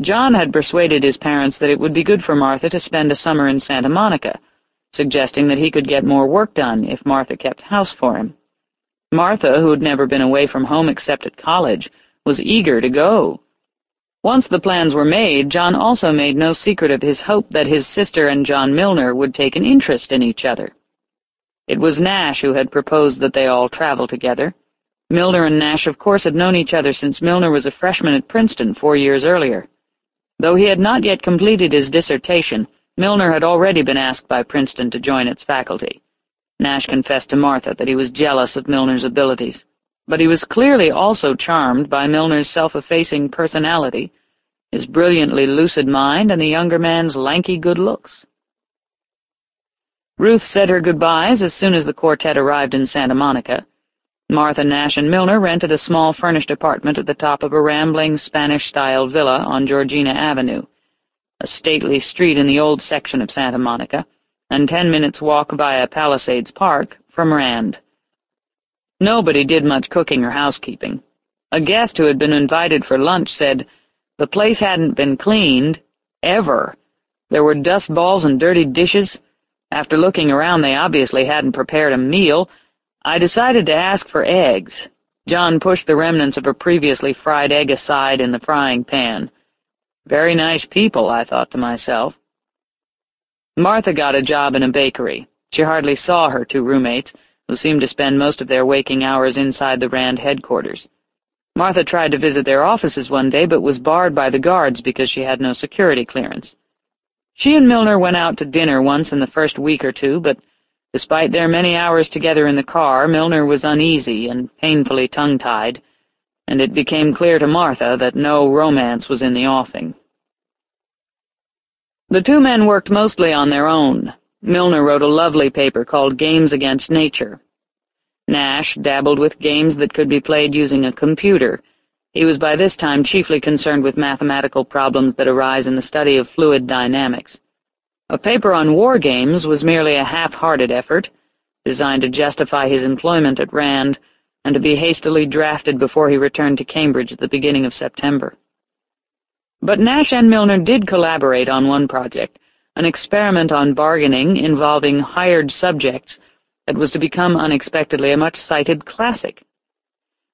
John had persuaded his parents that it would be good for Martha to spend a summer in Santa Monica, suggesting that he could get more work done if Martha kept house for him. Martha, who had never been away from home except at college, was eager to go. Once the plans were made, John also made no secret of his hope that his sister and John Milnor would take an interest in each other. It was Nash who had proposed that they all travel together. Milnor and Nash, of course, had known each other since Milnor was a freshman at Princeton four years earlier. Though he had not yet completed his dissertation, Milnor had already been asked by Princeton to join its faculty. Nash confessed to Martha that he was jealous of Milnor's abilities, but he was clearly also charmed by Milnor's self-effacing personality, his brilliantly lucid mind, and the younger man's lanky good looks. Ruth said her goodbyes as soon as the quartet arrived in Santa Monica, Martha Nash and Milnor rented a small furnished apartment at the top of a rambling Spanish-style villa on Georgina Avenue, a stately street in the old section of Santa Monica, and ten minutes' walk via Palisades Park from Rand. Nobody did much cooking or housekeeping. A guest who had been invited for lunch said the place hadn't been cleaned, ever. There were dust balls and dirty dishes. After looking around, they obviously hadn't prepared a meal, I decided to ask for eggs. John pushed the remnants of a previously fried egg aside in the frying pan. Very nice people, I thought to myself. Martha got a job in a bakery. She hardly saw her two roommates, who seemed to spend most of their waking hours inside the Rand headquarters. Martha tried to visit their offices one day, but was barred by the guards because she had no security clearance. She and Milnor went out to dinner once in the first week or two, but Despite their many hours together in the car, Milnor was uneasy and painfully tongue-tied, and it became clear to Martha that no romance was in the offing. The two men worked mostly on their own. Milnor wrote a lovely paper called Games Against Nature. Nash dabbled with games that could be played using a computer. He was by this time chiefly concerned with mathematical problems that arise in the study of fluid dynamics. A paper on war games was merely a half-hearted effort, designed to justify his employment at Rand and to be hastily drafted before he returned to Cambridge at the beginning of September. But Nash and Milnor did collaborate on one project, an experiment on bargaining involving hired subjects that was to become unexpectedly a much-cited classic.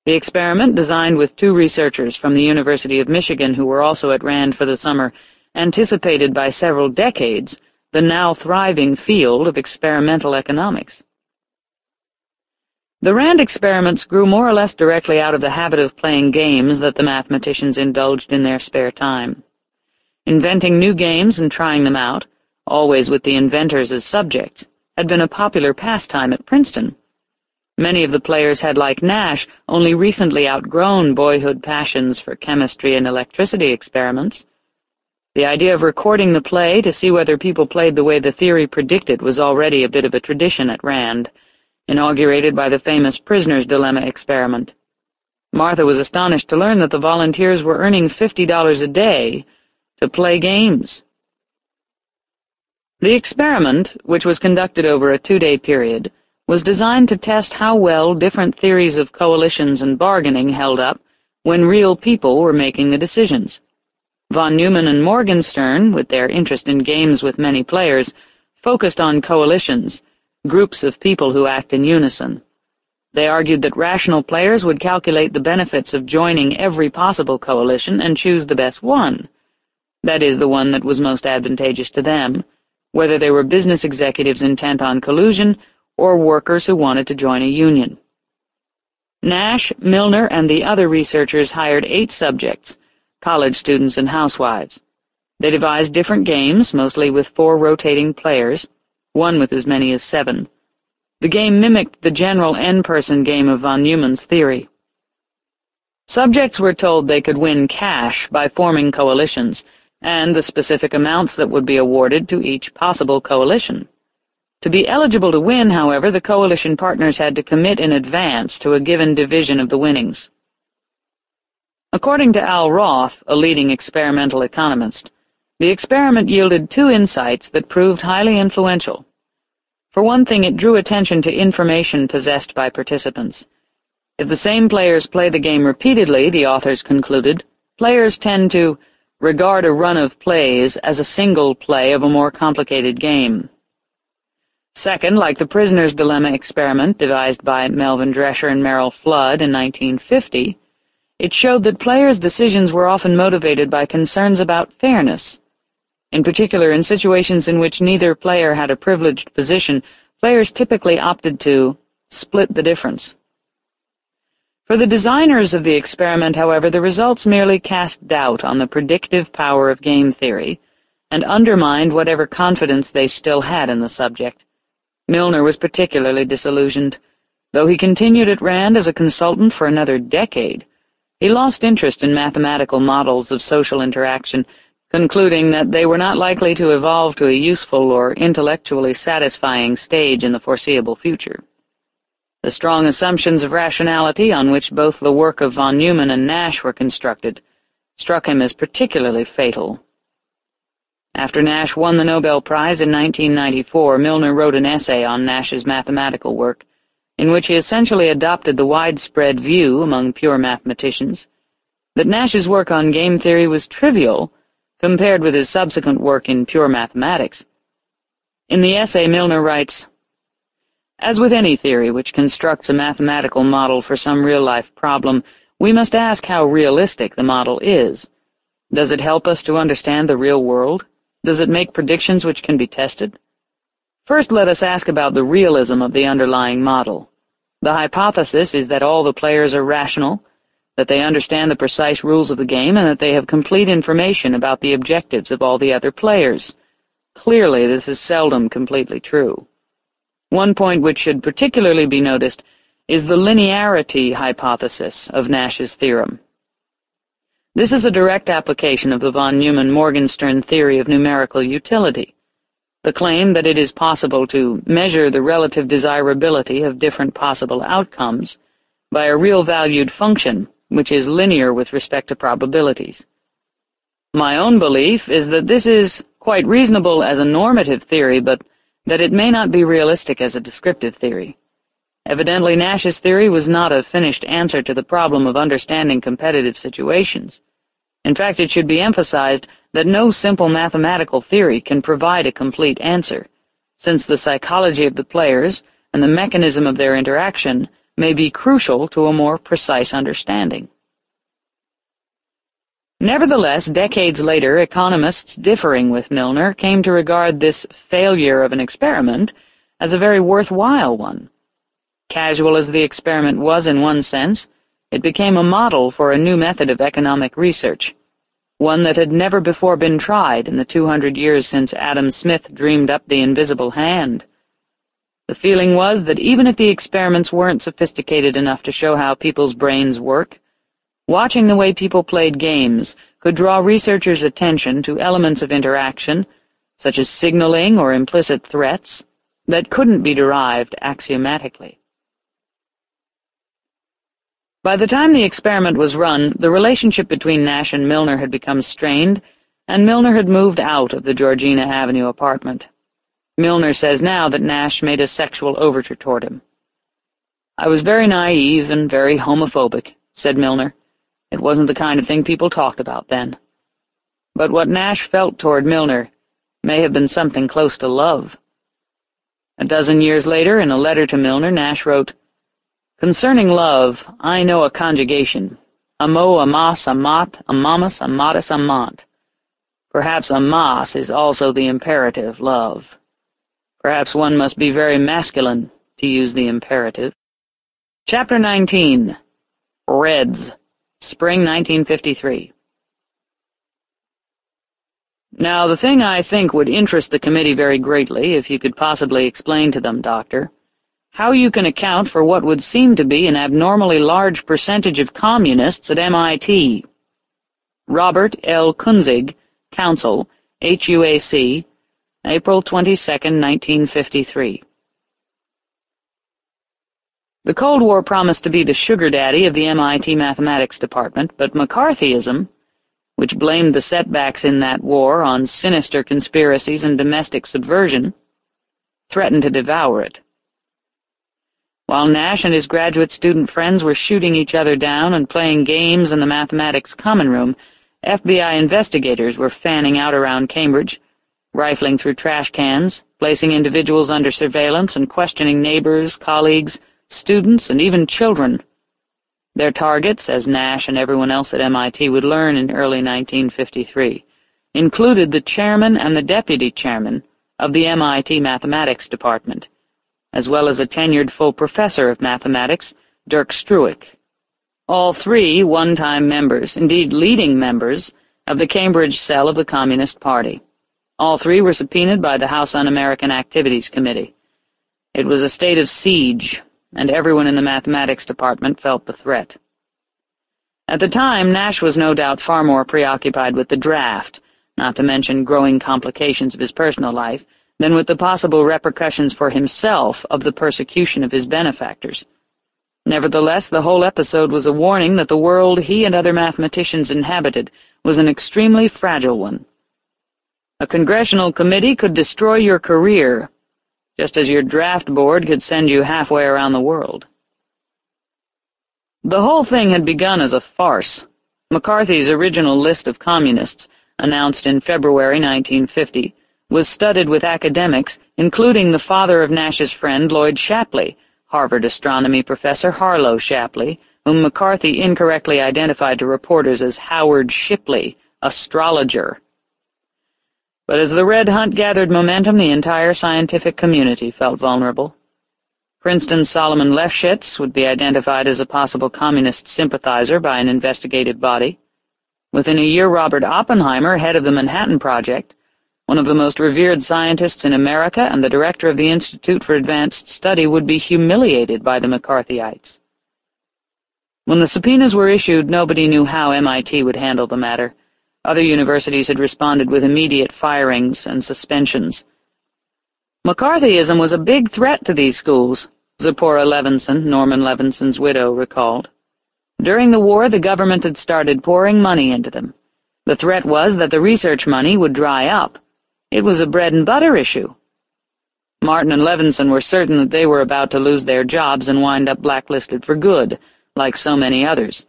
The experiment, designed with two researchers from the University of Michigan who were also at Rand for the summer, anticipated by several decades, the now thriving field of experimental economics. The Rand experiments grew more or less directly out of the habit of playing games that the mathematicians indulged in their spare time. Inventing new games and trying them out, always with the inventors as subjects, had been a popular pastime at Princeton. Many of the players had, like Nash, only recently outgrown boyhood passions for chemistry and electricity experiments, the idea of recording the play to see whether people played the way the theory predicted was already a bit of a tradition at Rand, inaugurated by the famous prisoner's dilemma experiment. Martha was astonished to learn that the volunteers were earning fifty dollars a day to play games. The experiment, which was conducted over a two-day period, was designed to test how well different theories of coalitions and bargaining held up when real people were making the decisions. Von Neumann and Morgenstern, with their interest in games with many players, focused on coalitions, groups of people who act in unison. They argued that rational players would calculate the benefits of joining every possible coalition and choose the best one, that is, the one that was most advantageous to them, whether they were business executives intent on collusion or workers who wanted to join a union. Nash, Milnor, and the other researchers hired eight subjects, college students and housewives. They devised different games, mostly with four rotating players, one with as many as seven. The game mimicked the general n-person game of von Neumann's theory. Subjects were told they could win cash by forming coalitions, and the specific amounts that would be awarded to each possible coalition. To be eligible to win, however, the coalition partners had to commit in advance to a given division of the winnings. According to Al Roth, a leading experimental economist, the experiment yielded two insights that proved highly influential. For one thing, it drew attention to information possessed by participants. If the same players play the game repeatedly, the authors concluded, players tend to regard a run of plays as a single play of a more complicated game. Second, like the prisoner's dilemma experiment devised by Melvin Dresher and Merrill Flood in 1950, it showed that players' decisions were often motivated by concerns about fairness. In particular, in situations in which neither player had a privileged position, players typically opted to split the difference. For the designers of the experiment, however, the results merely cast doubt on the predictive power of game theory and undermined whatever confidence they still had in the subject. Milnor was particularly disillusioned. Though he continued at Rand as a consultant for another decade, he lost interest in mathematical models of social interaction, concluding that they were not likely to evolve to a useful or intellectually satisfying stage in the foreseeable future. The strong assumptions of rationality on which both the work of von Neumann and Nash were constructed struck him as particularly fatal. After Nash won the Nobel Prize in 1994, Milnor wrote an essay on Nash's mathematical work, in which he essentially adopted the widespread view among pure mathematicians that Nash's work on game theory was trivial compared with his subsequent work in pure mathematics. In the essay, Milnor writes, As with any theory which constructs a mathematical model for some real-life problem, we must ask how realistic the model is. Does it help us to understand the real world? Does it make predictions which can be tested? First let us ask about the realism of the underlying model. The hypothesis is that all the players are rational, that they understand the precise rules of the game, and that they have complete information about the objectives of all the other players. Clearly, this is seldom completely true. One point which should particularly be noticed is the linearity hypothesis of Nash's theorem. This is a direct application of the von Neumann-Morgenstern theory of numerical utility, the claim that it is possible to measure the relative desirability of different possible outcomes by a real-valued function which is linear with respect to probabilities. My own belief is that this is quite reasonable as a normative theory, but that it may not be realistic as a descriptive theory. Evidently Nash's theory was not a finished answer to the problem of understanding competitive situations. In fact, it should be emphasized that no simple mathematical theory can provide a complete answer, since the psychology of the players and the mechanism of their interaction may be crucial to a more precise understanding. Nevertheless, decades later, economists differing with Milnor came to regard this failure of an experiment as a very worthwhile one. Casual as the experiment was in one sense, it became a model for a new method of economic research, one that had never before been tried in the two hundred years since Adam Smith dreamed up the invisible hand. The feeling was that even if the experiments weren't sophisticated enough to show how people's brains work, watching the way people played games could draw researchers' attention to elements of interaction, such as signaling or implicit threats, that couldn't be derived axiomatically. By the time the experiment was run, the relationship between Nash and Milnor had become strained, and Milnor had moved out of the Georgina Avenue apartment. Milnor says now that Nash made a sexual overture toward him. I was very naive and very homophobic, said Milnor. It wasn't the kind of thing people talked about then. But what Nash felt toward Milnor may have been something close to love. A dozen years later, in a letter to Milnor, Nash wrote, Concerning love, I know a conjugation. Amo, amas, amat, amamus, amatus, amant. Perhaps amas is also the imperative, love. Perhaps one must be very masculine to use the imperative. Chapter 19 Reds Spring 1953 Now, the thing I think would interest the committee very greatly, if you could possibly explain to them, Doctor, how you can account for what would seem to be an abnormally large percentage of communists at MIT. Robert L. Kunzig, Counsel, HUAC, April 22, 1953. The Cold War promised to be the sugar daddy of the MIT mathematics department, but McCarthyism, which blamed the setbacks in that war on sinister conspiracies and domestic subversion, threatened to devour it. While Nash and his graduate student friends were shooting each other down and playing games in the mathematics common room, FBI investigators were fanning out around Cambridge, rifling through trash cans, placing individuals under surveillance and questioning neighbors, colleagues, students, and even children. Their targets, as Nash and everyone else at MIT would learn in early 1953, included the chairman and the deputy chairman of the MIT Mathematics Department, as well as a tenured full professor of mathematics, Dirk Struik. All three one-time members, indeed leading members, of the Cambridge cell of the Communist Party. All three were subpoenaed by the House Un-American Activities Committee. It was a state of siege, and everyone in the mathematics department felt the threat. At the time, Nash was no doubt far more preoccupied with the draft, not to mention growing complications of his personal life, than with the possible repercussions for himself of the persecution of his benefactors. Nevertheless, the whole episode was a warning that the world he and other mathematicians inhabited was an extremely fragile one. A congressional committee could destroy your career, just as your draft board could send you halfway around the world. The whole thing had begun as a farce. McCarthy's original list of communists, announced in February 1950, was studded with academics, including the father of Nash's friend Lloyd Shapley, Harvard astronomy professor Harlow Shapley, whom McCarthy incorrectly identified to reporters as Howard Shipley, astrologer. But as the Red Hunt gathered momentum, the entire scientific community felt vulnerable. Princeton's Solomon Lefschetz would be identified as a possible communist sympathizer by an investigative body. Within a year, Robert Oppenheimer, head of the Manhattan Project, one of the most revered scientists in America and the director of the Institute for Advanced Study, would be humiliated by the McCarthyites. When the subpoenas were issued, nobody knew how MIT would handle the matter. Other universities had responded with immediate firings and suspensions. McCarthyism was a big threat to these schools, Zipporah Levinson, Norman Levinson's widow, recalled. During the war, the government had started pouring money into them. The threat was that the research money would dry up. It was a bread-and-butter issue. Martin and Levinson were certain that they were about to lose their jobs and wind up blacklisted for good, like so many others.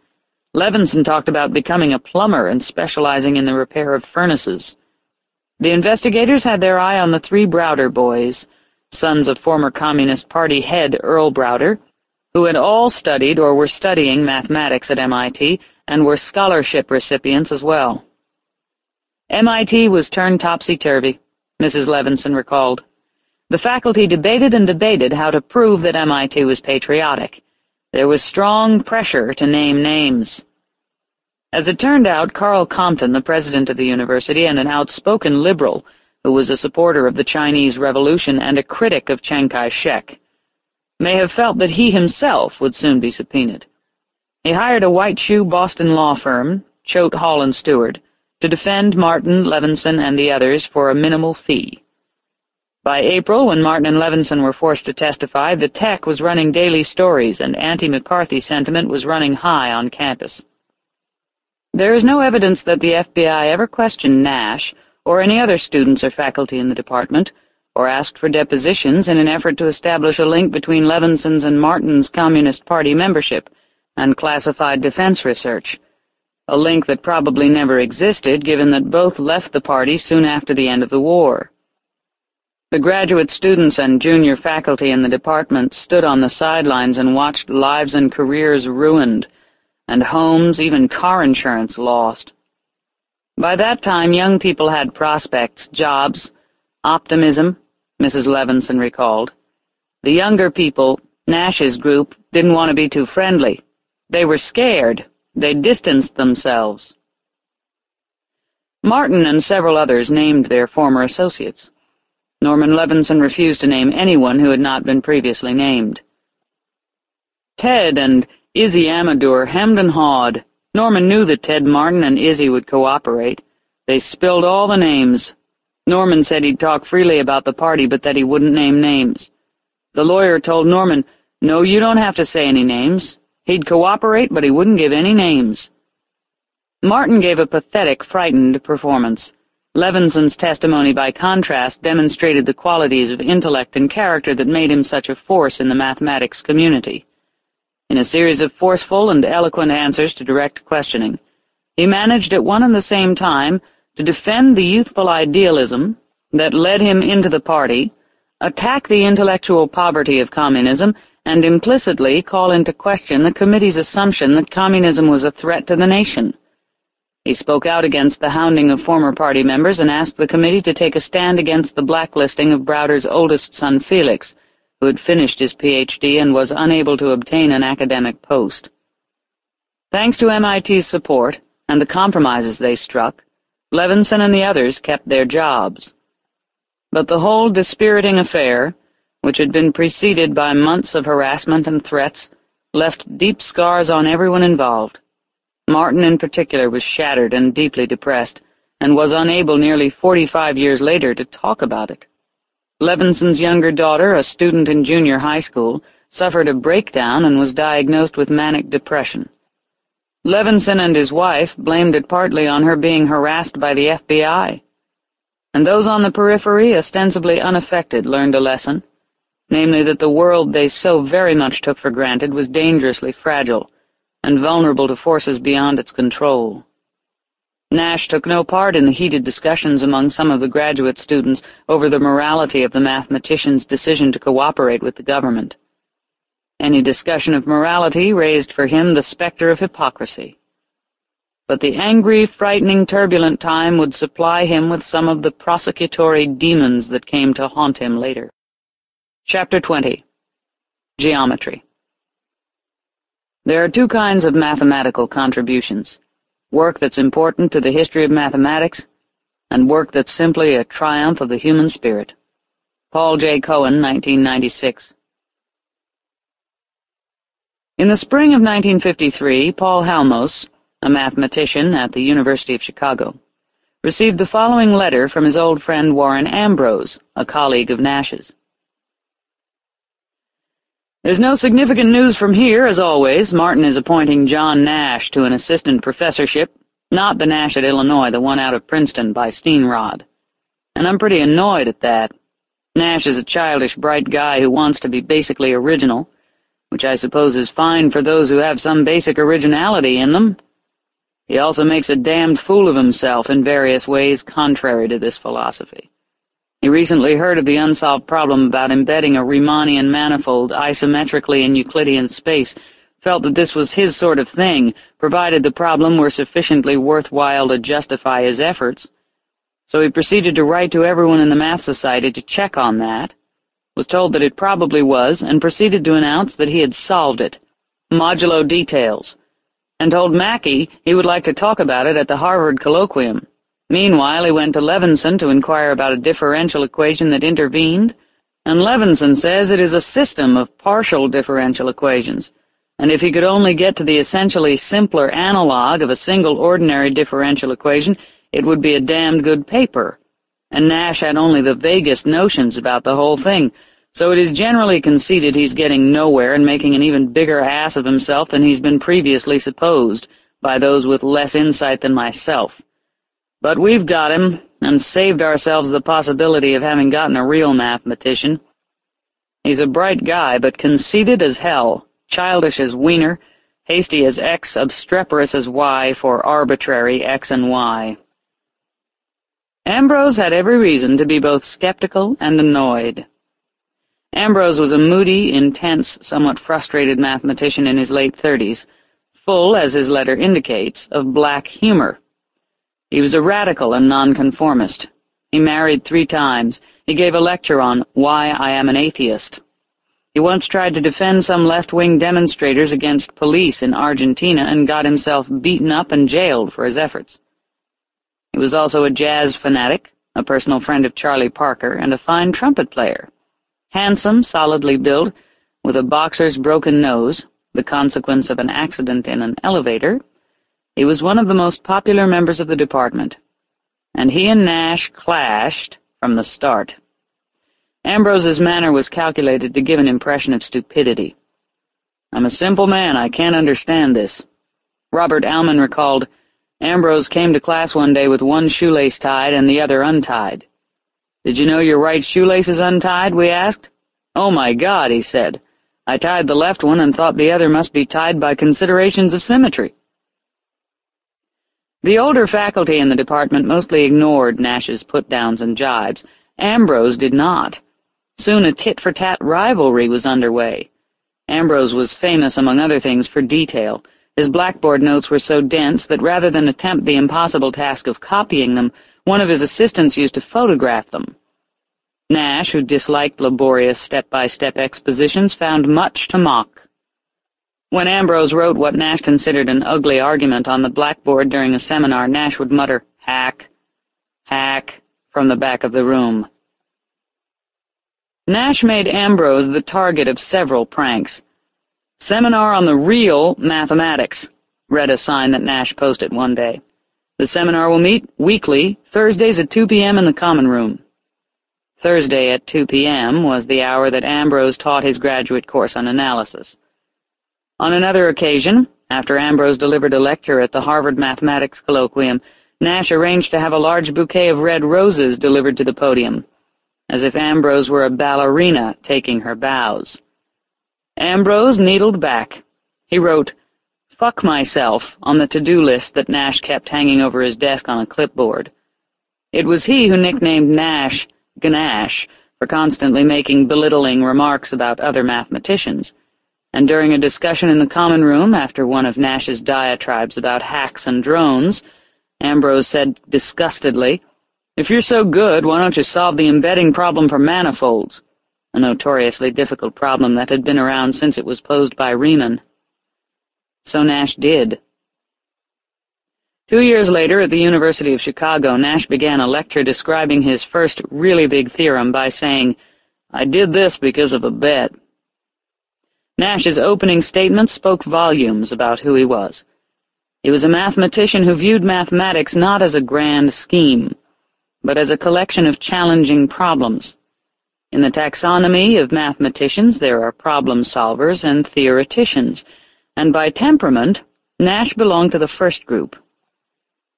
Levinson talked about becoming a plumber and specializing in the repair of furnaces. The investigators had their eye on the three Browder boys, sons of former Communist Party head Earl Browder, who had all studied or were studying mathematics at MIT and were scholarship recipients as well. MIT was turned topsy-turvy, Mrs. Levinson recalled. The faculty debated and debated how to prove that MIT was patriotic, there was strong pressure to name names. As it turned out, Karl Compton, the president of the university and an outspoken liberal, who was a supporter of the Chinese Revolution and a critic of Chiang Kai-shek, may have felt that he himself would soon be subpoenaed. He hired a white-shoe Boston law firm, Choate Hall and Stewart, to defend Martin, Levinson, and the others for a minimal fee. By April, when Martin and Levinson were forced to testify, the tech was running daily stories and anti-McCarthy sentiment was running high on campus. There is no evidence that the FBI ever questioned Nash or any other students or faculty in the department, or asked for depositions in an effort to establish a link between Levinson's and Martin's Communist Party membership and classified defense research, a link that probably never existed given that both left the party soon after the end of the war. The graduate students and junior faculty in the department stood on the sidelines and watched lives and careers ruined, and homes, even car insurance, lost. By that time, young people had prospects, jobs, optimism, Mrs. Levinson recalled. The younger people, Nash's group, didn't want to be too friendly. They were scared. They distanced themselves. Martin and several others named their former associates. Norman Levinson refused to name anyone who had not been previously named. Ted and Izzy Amdur hemmed and hawed. Norman knew that Ted Martin and Izzy would cooperate. They spilled all the names. Norman said he'd talk freely about the party, but that he wouldn't name names. The lawyer told Norman, no, you don't have to say any names. He'd cooperate, but he wouldn't give any names. Martin gave a pathetic, frightened performance. Levinson's testimony, by contrast, demonstrated the qualities of intellect and character that made him such a force in the mathematics community. In a series of forceful and eloquent answers to direct questioning, he managed at one and the same time to defend the youthful idealism that led him into the party, attack the intellectual poverty of communism, and implicitly call into question the committee's assumption that communism was a threat to the nation. He spoke out against the hounding of former party members and asked the committee to take a stand against the blacklisting of Browder's oldest son Felix, who had finished his Ph.D. and was unable to obtain an academic post. Thanks to MIT's support and the compromises they struck, Levinson and the others kept their jobs. But the whole dispiriting affair, which had been preceded by months of harassment and threats, left deep scars on everyone involved. Martin in particular was shattered and deeply depressed, and was unable nearly forty-five years later to talk about it. Levinson's younger daughter, a student in junior high school, suffered a breakdown and was diagnosed with manic depression. Levinson and his wife blamed it partly on her being harassed by the FBI. And those on the periphery, ostensibly unaffected, learned a lesson, namely that the world they so very much took for granted was dangerously fragile, and vulnerable to forces beyond its control. Nash took no part in the heated discussions among some of the graduate students over the morality of the mathematician's decision to cooperate with the government. Any discussion of morality raised for him the specter of hypocrisy. But the angry, frightening, turbulent time would supply him with some of the prosecutory demons that came to haunt him later. Chapter 20 Geometry there are two kinds of mathematical contributions, work that's important to the history of mathematics, and work that's simply a triumph of the human spirit. Paul J. Cohen, 1996 In the spring of 1953, Paul Halmos, a mathematician at the University of Chicago, received the following letter from his old friend Warren Ambrose, a colleague of Nash's. There's no significant news from here, as always. Martin is appointing John Nash to an assistant professorship, not the Nash at Illinois, the one out of Princeton by Steenrod. And I'm pretty annoyed at that. Nash is a childish, bright guy who wants to be basically original, which I suppose is fine for those who have some basic originality in them. He also makes a damned fool of himself in various ways contrary to this philosophy. He recently heard of the unsolved problem about embedding a Riemannian manifold isometrically in Euclidean space, felt that this was his sort of thing, provided the problem were sufficiently worthwhile to justify his efforts. So he proceeded to write to everyone in the Math Society to check on that, was told that it probably was, and proceeded to announce that he had solved it, modulo details, and told Mackey he would like to talk about it at the Harvard colloquium. Meanwhile, he went to Levinson to inquire about a differential equation that intervened, and Levinson says it is a system of partial differential equations, and if he could only get to the essentially simpler analog of a single ordinary differential equation, it would be a damned good paper. And Nash had only the vaguest notions about the whole thing, so it is generally conceded he's getting nowhere and making an even bigger ass of himself than he's been previously supposed by those with less insight than myself. But we've got him, and saved ourselves the possibility of having gotten a real mathematician. He's a bright guy, but conceited as hell, childish as Wiener, hasty as X, obstreperous as Y for arbitrary X and Y. Ambrose had every reason to be both skeptical and annoyed. Ambrose was a moody, intense, somewhat frustrated mathematician in his late thirties, full, as his letter indicates, of black humor. He was a radical and nonconformist. He married three times. He gave a lecture on Why I Am an Atheist. He once tried to defend some left-wing demonstrators against police in Argentina and got himself beaten up and jailed for his efforts. He was also a jazz fanatic, a personal friend of Charlie Parker, and a fine trumpet player. Handsome, solidly built, with a boxer's broken nose, the consequence of an accident in an elevator, he was one of the most popular members of the department, and he and Nash clashed from the start. Ambrose's manner was calculated to give an impression of stupidity. I'm a simple man, I can't understand this. Robert Aumann recalled, Ambrose came to class one day with one shoelace tied and the other untied. Did you know your right shoelace is untied, we asked. Oh, my God, he said. I tied the left one and thought the other must be tied by considerations of symmetry. The older faculty in the department mostly ignored Nash's put-downs and jibes. Ambrose did not. Soon a tit-for-tat rivalry was underway. Ambrose was famous, among other things, for detail. His blackboard notes were so dense that rather than attempt the impossible task of copying them, one of his assistants used to photograph them. Nash, who disliked laborious step-by-step -step expositions, found much to mock. When Ambrose wrote what Nash considered an ugly argument on the blackboard during a seminar, Nash would mutter, hack, hack, from the back of the room. Nash made Ambrose the target of several pranks. Seminar on the real mathematics, read a sign that Nash posted one day. The seminar will meet weekly, Thursdays at 2 p.m. in the common room. Thursday at 2 p.m. was the hour that Ambrose taught his graduate course on analysis. On another occasion, after Ambrose delivered a lecture at the Harvard Mathematics Colloquium, Nash arranged to have a large bouquet of red roses delivered to the podium, as if Ambrose were a ballerina taking her bows. Ambrose needled back. He wrote, Fuck myself on the to-do list that Nash kept hanging over his desk on a clipboard. It was he who nicknamed Nash Ganache for constantly making belittling remarks about other mathematicians, and during a discussion in the common room after one of Nash's diatribes about hacks and drones, Ambrose said disgustedly, If you're so good, why don't you solve the embedding problem for manifolds? A notoriously difficult problem that had been around since it was posed by Riemann. So Nash did. Two years later, at the University of Chicago, Nash began a lecture describing his first really big theorem by saying, I did this because of a bet. Nash's opening statement spoke volumes about who he was. He was a mathematician who viewed mathematics not as a grand scheme, but as a collection of challenging problems. In the taxonomy of mathematicians there are problem solvers and theoreticians, and by temperament, Nash belonged to the first group.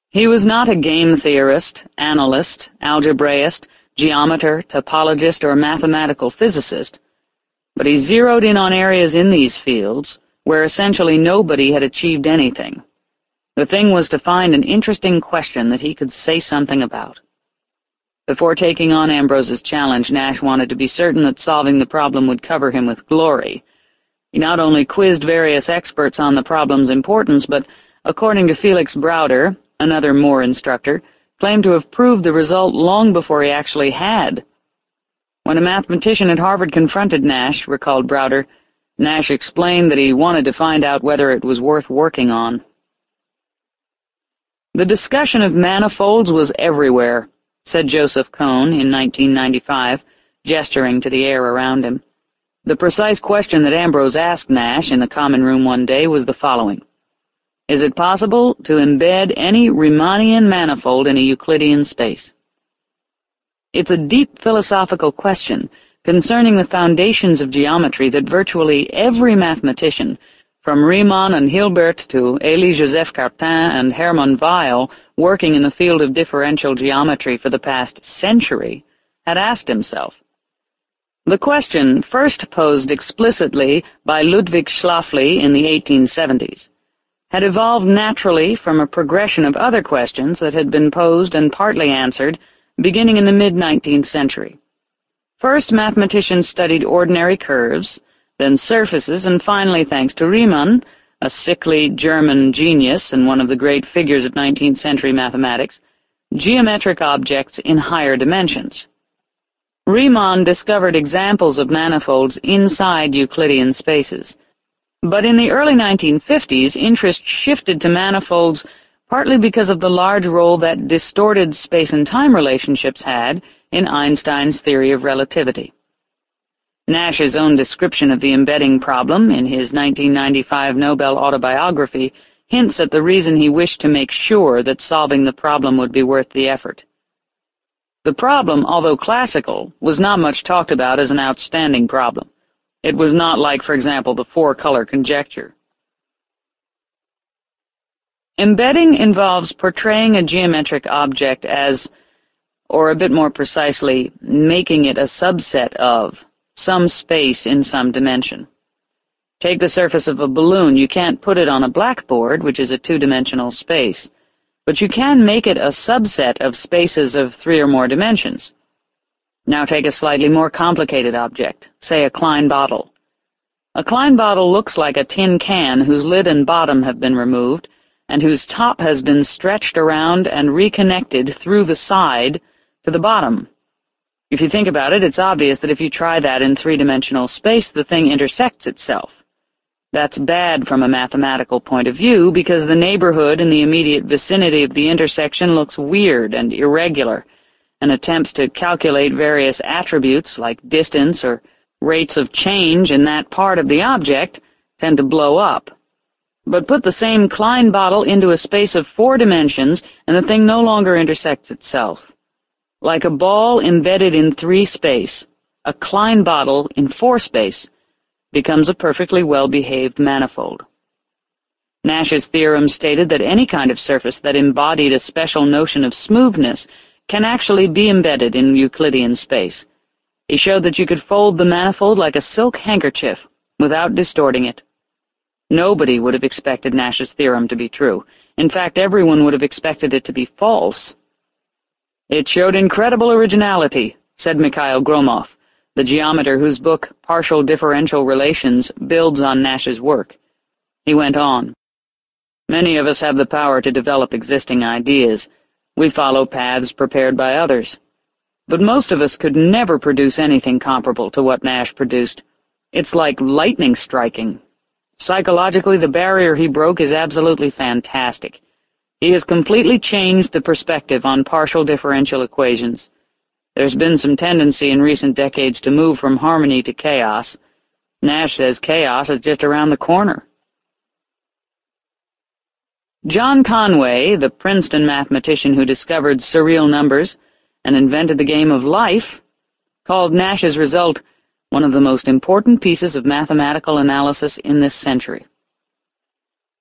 He was not a game theorist, analyst, algebraist, geometer, topologist, or mathematical physicist, but he zeroed in on areas in these fields where essentially nobody had achieved anything. The thing was to find an interesting question that he could say something about. Before taking on Ambrose's challenge, Nash wanted to be certain that solving the problem would cover him with glory. He not only quizzed various experts on the problem's importance, but, according to Felix Browder, another Moore instructor, claimed to have proved the result long before he actually had. When a mathematician at Harvard confronted Nash, recalled Browder, Nash explained that he wanted to find out whether it was worth working on. The discussion of manifolds was everywhere, said Joseph Kohn in 1995, gesturing to the air around him. The precise question that Ambrose asked Nash in the common room one day was the following. Is it possible to embed any Riemannian manifold in a Euclidean space? It's a deep philosophical question concerning the foundations of geometry that virtually every mathematician, from Riemann and Hilbert to Élie-Joseph Cartan and Hermann Weyl, working in the field of differential geometry for the past century, had asked himself. The question, first posed explicitly by Ludwig Schläfli in the 1870s, had evolved naturally from a progression of other questions that had been posed and partly answered beginning in the mid-19th century. First, mathematicians studied ordinary curves, then surfaces, and finally, thanks to Riemann, a sickly German genius and one of the great figures of 19th-century mathematics, geometric objects in higher dimensions. Riemann discovered examples of manifolds inside Euclidean spaces, but in the early 1950s interest shifted to manifolds partly because of the large role that distorted space and time relationships had in Einstein's theory of relativity. Nash's own description of the embedding problem in his 1995 Nobel autobiography hints at the reason he wished to make sure that solving the problem would be worth the effort. The problem, although classical, was not much talked about as an outstanding problem. It was not like, for example, the four-color conjecture. Embedding involves portraying a geometric object as, or a bit more precisely, making it a subset of, some space in some dimension. Take the surface of a balloon. You can't put it on a blackboard, which is a two-dimensional space, but you can make it a subset of spaces of three or more dimensions. Now take a slightly more complicated object, say a Klein bottle. A Klein bottle looks like a tin can whose lid and bottom have been removed, and whose top has been stretched around and reconnected through the side to the bottom. If you think about it, it's obvious that if you try that in three-dimensional space, the thing intersects itself. That's bad from a mathematical point of view because the neighborhood in the immediate vicinity of the intersection looks weird and irregular, and attempts to calculate various attributes like distance or rates of change in that part of the object tend to blow up. But put the same Klein bottle into a space of four dimensions, and the thing no longer intersects itself. Like a ball embedded in three space, a Klein bottle in four space becomes a perfectly well-behaved manifold. Nash's theorem stated that any kind of surface that embodied a special notion of smoothness can actually be embedded in Euclidean space. He showed that you could fold the manifold like a silk handkerchief without distorting it. Nobody would have expected Nash's theorem to be true. In fact, everyone would have expected it to be false. It showed incredible originality, said Mikhail Gromov, the geometer whose book Partial Differential Relations builds on Nash's work. He went on. Many of us have the power to develop existing ideas, we follow paths prepared by others. But most of us could never produce anything comparable to what Nash produced. It's like lightning striking. Psychologically, the barrier he broke is absolutely fantastic. He has completely changed the perspective on partial differential equations. There's been some tendency in recent decades to move from harmony to chaos. Nash says chaos is just around the corner. John Conway, the Princeton mathematician who discovered surreal numbers and invented the game of life, called Nash's result one of the most important pieces of mathematical analysis in this century.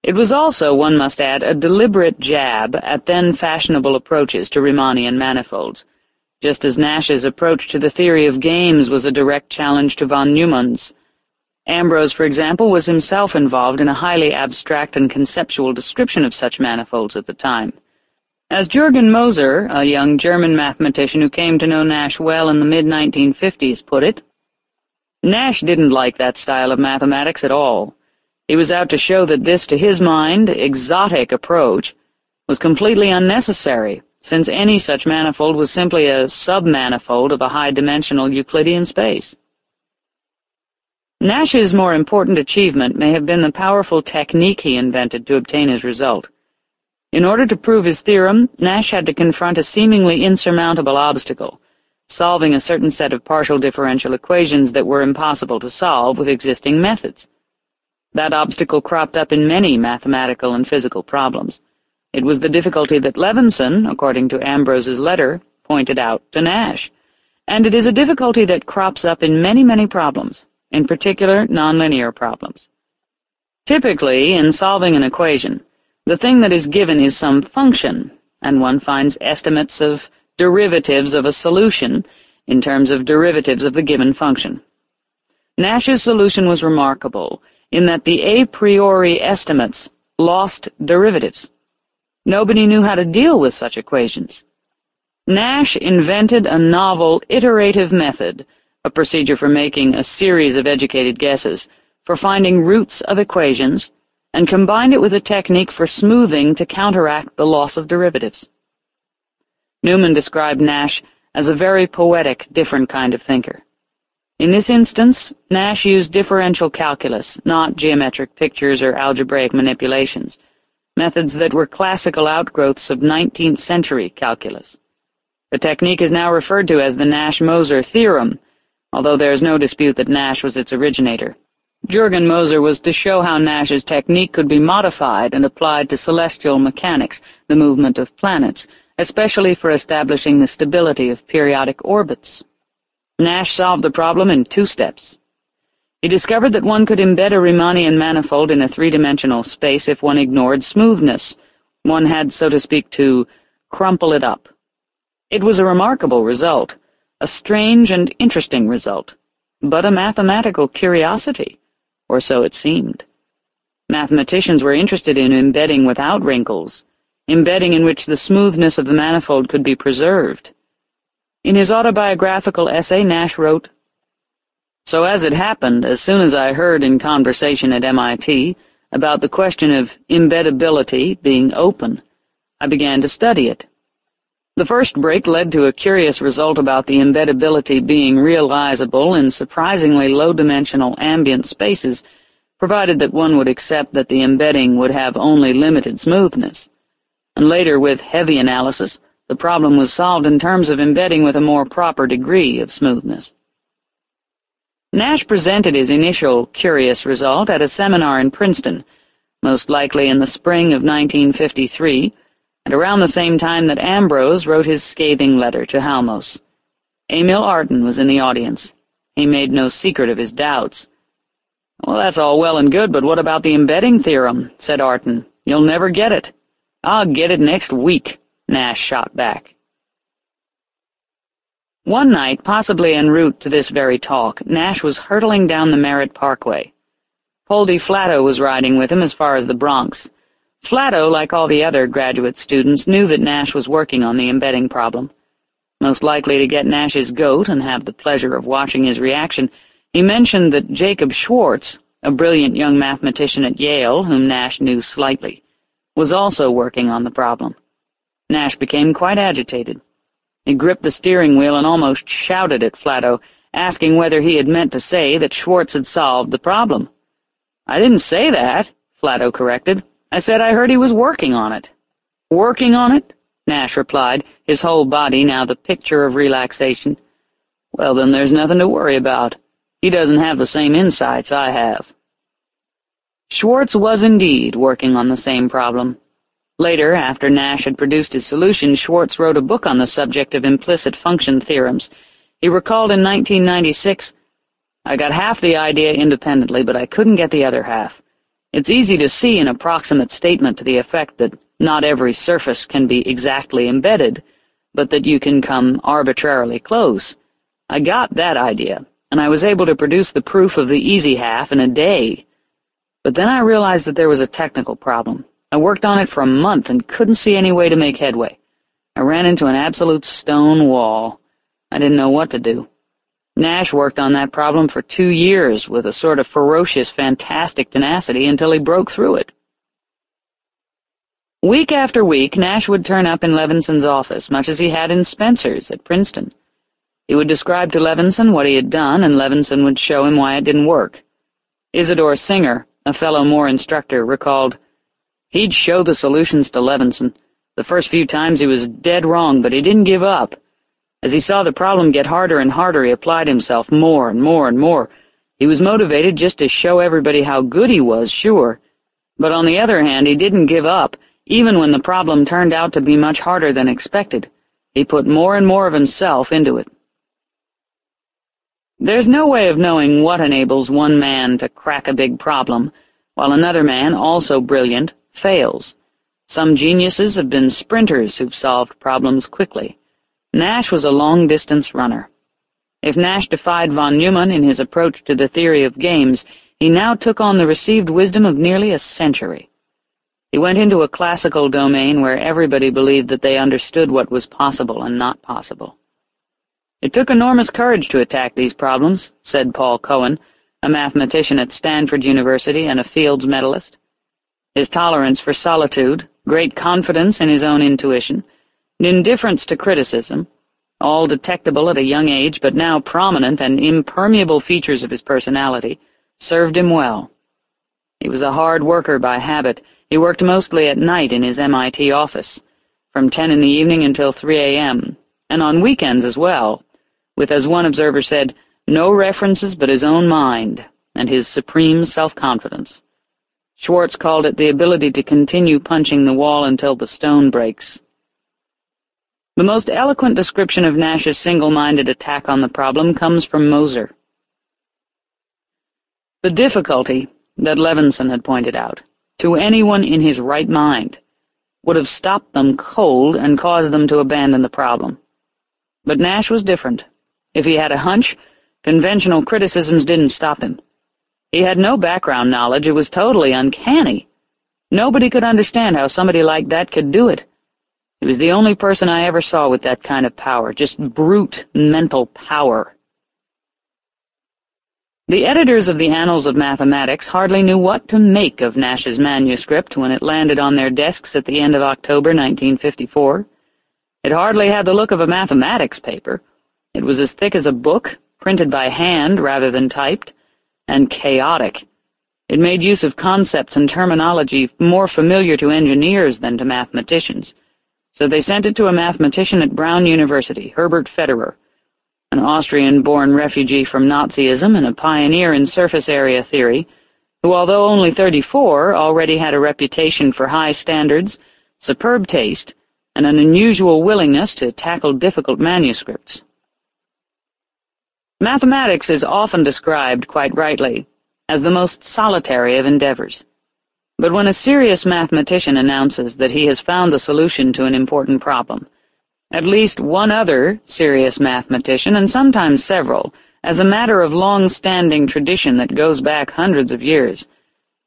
It was also, one must add, a deliberate jab at then-fashionable approaches to Riemannian manifolds, just as Nash's approach to the theory of games was a direct challenge to von Neumann's, Ambrose, for example, was himself involved in a highly abstract and conceptual description of such manifolds at the time. As Jürgen Moser, a young German mathematician who came to know Nash well in the mid-1950s, put it, Nash didn't like that style of mathematics at all. He was out to show that this, to his mind, exotic approach was completely unnecessary, since any such manifold was simply a submanifold of a high-dimensional Euclidean space. Nash's more important achievement may have been the powerful technique he invented to obtain his result. In order to prove his theorem, Nash had to confront a seemingly insurmountable obstacle, solving a certain set of partial differential equations that were impossible to solve with existing methods. That obstacle cropped up in many mathematical and physical problems. It was the difficulty that Levinson, according to Ambrose's letter, pointed out to Nash, and it is a difficulty that crops up in many, many problems, in particular nonlinear problems. Typically, in solving an equation, the thing that is given is some function, and one finds estimates of derivatives of a solution in terms of derivatives of the given function. Nash's solution was remarkable in that the a priori estimates lost derivatives. Nobody knew how to deal with such equations. Nash invented a novel iterative method a procedure for making a series of educated guesses, for finding roots of equations, and combined it with a technique for smoothing to counteract the loss of derivatives. Neumann described Nash as a very poetic, different kind of thinker. In this instance, Nash used differential calculus, not geometric pictures or algebraic manipulations, methods that were classical outgrowths of 19th-century calculus. The technique is now referred to as the Nash-Moser theorem, although there is no dispute that Nash was its originator. Jürgen Moser was to show how Nash's technique could be modified and applied to celestial mechanics, the movement of planets, especially for establishing the stability of periodic orbits. Nash solved the problem in two steps. He discovered that one could embed a Riemannian manifold in a three-dimensional space if one ignored smoothness. One had, so to speak, to crumple it up. It was a remarkable result, a strange and interesting result, but a mathematical curiosity, or so it seemed. Mathematicians were interested in embedding without wrinkles, embedding in which the smoothness of the manifold could be preserved. In his autobiographical essay, Nash wrote, So as it happened, as soon as I heard in conversation at MIT about the question of embeddability being open, I began to study it. The first break led to a curious result about the embeddability being realizable in surprisingly low-dimensional ambient spaces provided that one would accept that the embedding would have only limited smoothness. And later, with heavy analysis, the problem was solved in terms of embedding with a more proper degree of smoothness. Nash presented his initial curious result at a seminar in Princeton, most likely in the spring of 1953, and around the same time that Ambrose wrote his scathing letter to Halmos. Emil Artin was in the audience. He made no secret of his doubts. Well, that's all well and good, but what about the embedding theorem? said Artin. You'll never get it. I'll get it next week, Nash shot back. One night, possibly en route to this very talk, Nash was hurtling down the Merritt Parkway. Poldy Flatto was riding with him as far as the Bronx. Flatto, like all the other graduate students, knew that Nash was working on the embedding problem. Most likely to get Nash's goat and have the pleasure of watching his reaction, he mentioned that Jacob Schwartz, a brilliant young mathematician at Yale whom Nash knew slightly, was also working on the problem. Nash became quite agitated. He gripped the steering wheel and almost shouted at Flatto, asking whether he had meant to say that Schwartz had solved the problem. I didn't say that, Flatto corrected. I said I heard he was working on it. Working on it? Nash replied, his whole body now the picture of relaxation. Well, then there's nothing to worry about. He doesn't have the same insights I have. Schwartz was indeed working on the same problem. Later, after Nash had produced his solution, Schwartz wrote a book on the subject of implicit function theorems. He recalled in 1996, I got half the idea independently, but I couldn't get the other half. It's easy to see an approximate statement to the effect that not every surface can be exactly embedded, but that you can come arbitrarily close. I got that idea, and I was able to produce the proof of the easy half in a day. But then I realized that there was a technical problem. I worked on it for a month and couldn't see any way to make headway. I ran into an absolute stone wall. I didn't know what to do. Nash worked on that problem for two years with a sort of ferocious, fantastic tenacity until he broke through it. Week after week, Nash would turn up in Levinson's office, much as he had in Spencer's at Princeton. He would describe to Levinson what he had done, and Levinson would show him why it didn't work. Isadore Singer, a fellow Moore instructor, recalled, He'd show the solutions to Levinson. The first few times he was dead wrong, but he didn't give up. As he saw the problem get harder and harder, he applied himself more and more and more. He was motivated just to show everybody how good he was, sure. But on the other hand, he didn't give up, even when the problem turned out to be much harder than expected. He put more and more of himself into it. There's no way of knowing what enables one man to crack a big problem, while another man, also brilliant, fails. Some geniuses have been sprinters who've solved problems quickly. Nash was a long-distance runner. If Nash defied von Neumann in his approach to the theory of games, he now took on the received wisdom of nearly a century. He went into a classical domain where everybody believed that they understood what was possible and not possible. It took enormous courage to attack these problems, said Paul Cohen, a mathematician at Stanford University and a Fields medalist. His tolerance for solitude, great confidence in his own intuition, indifference to criticism, all detectable at a young age but now prominent and impermeable features of his personality, served him well. He was a hard worker by habit. He worked mostly at night in his MIT office, from ten in the evening until 3 a.m., and on weekends as well, with, as one observer said, no references but his own mind and his supreme self-confidence. Schwartz called it the ability to continue punching the wall until the stone breaks. The most eloquent description of Nash's single-minded attack on the problem comes from Moser. The difficulty that Levinson had pointed out, to anyone in his right mind, would have stopped them cold and caused them to abandon the problem. But Nash was different. If he had a hunch, conventional criticisms didn't stop him. He had no background knowledge, it was totally uncanny. Nobody could understand how somebody like that could do it. He was the only person I ever saw with that kind of power, just brute mental power. The editors of the Annals of Mathematics hardly knew what to make of Nash's manuscript when it landed on their desks at the end of October 1954. It hardly had the look of a mathematics paper. It was as thick as a book, printed by hand rather than typed, and chaotic. It made use of concepts and terminology more familiar to engineers than to mathematicians, so they sent it to a mathematician at Brown University, Herbert Federer, an Austrian-born refugee from Nazism and a pioneer in surface area theory, who, although only 34, already had a reputation for high standards, superb taste, and an unusual willingness to tackle difficult manuscripts. Mathematics is often described, quite rightly, as the most solitary of endeavors. But when a serious mathematician announces that he has found the solution to an important problem, at least one other serious mathematician, and sometimes several, as a matter of long-standing tradition that goes back hundreds of years,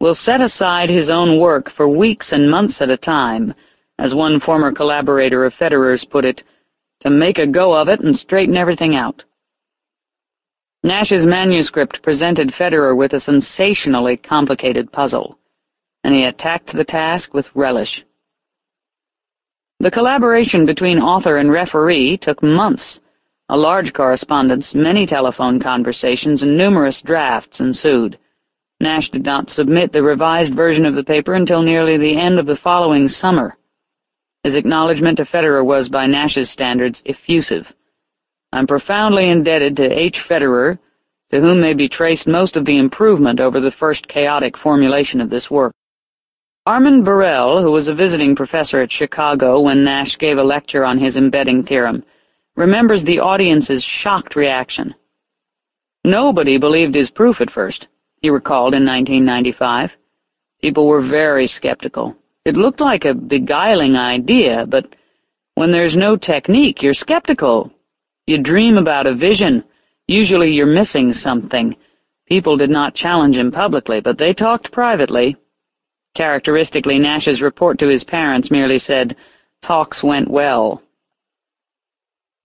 will set aside his own work for weeks and months at a time, as one former collaborator of Federer's put it, to make a go of it and straighten everything out. Nash's manuscript presented Federer with a sensationally complicated puzzle, and he attacked the task with relish. The collaboration between author and referee took months. A large correspondence, many telephone conversations, and numerous drafts ensued. Nash did not submit the revised version of the paper until nearly the end of the following summer. His acknowledgment to Federer was, by Nash's standards, effusive. I'm profoundly indebted to H. Federer, to whom may be traced most of the improvement over the first chaotic formulation of this work. Armand Borel, who was a visiting professor at Chicago when Nash gave a lecture on his embedding theorem, remembers the audience's shocked reaction. Nobody believed his proof at first, he recalled in 1995. People were very skeptical. It looked like a beguiling idea, but when there's no technique, you're skeptical, you dream about a vision. Usually you're missing something. People did not challenge him publicly, but they talked privately. Characteristically, Nash's report to his parents merely said, talks went well.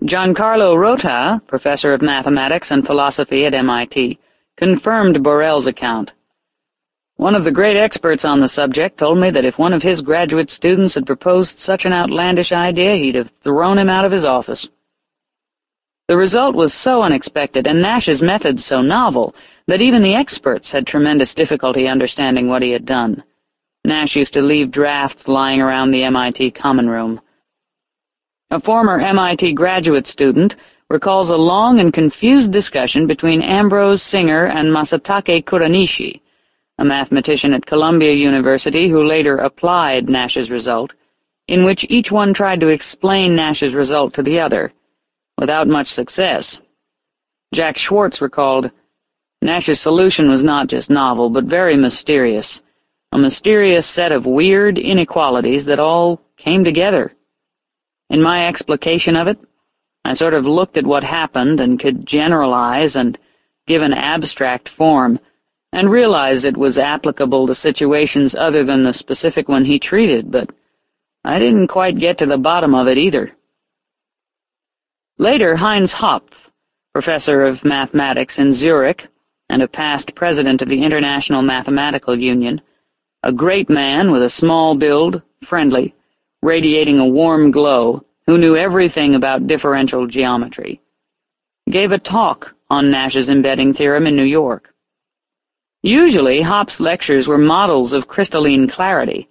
Giancarlo Rota, professor of mathematics and philosophy at MIT, confirmed Borel's account. One of the great experts on the subject told me that if one of his graduate students had proposed such an outlandish idea, he'd have thrown him out of his office. The result was so unexpected, and Nash's methods so novel, that even the experts had tremendous difficulty understanding what he had done. Nash used to leave drafts lying around the MIT common room. A former MIT graduate student recalls a long and confused discussion between Ambrose Singer and Masatake Kuranishi, a mathematician at Columbia University who later applied Nash's result, in which each one tried to explain Nash's result to the other without much success. Jack Schwartz recalled, Nash's solution was not just novel, but very mysterious, a mysterious set of weird inequalities that all came together. In my explication of it, I sort of looked at what happened and could generalize and give an abstract form, and realize it was applicable to situations other than the specific one he treated, but I didn't quite get to the bottom of it either. Later, Heinz Hopf, professor of mathematics in Zurich and a past president of the International Mathematical Union, a great man with a small build, friendly, radiating a warm glow, who knew everything about differential geometry, gave a talk on Nash's embedding theorem in New York. Usually, Hopf's lectures were models of crystalline clarity.